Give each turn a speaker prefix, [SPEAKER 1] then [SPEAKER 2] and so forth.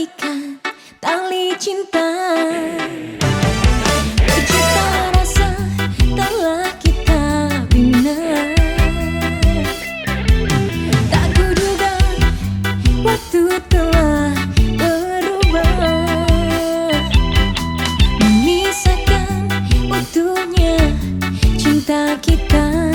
[SPEAKER 1] terikat tali cinta. Cinta rasa telah kita bina. Tak kuduga waktu telah berubah. Memisahkan waktunya cinta kita.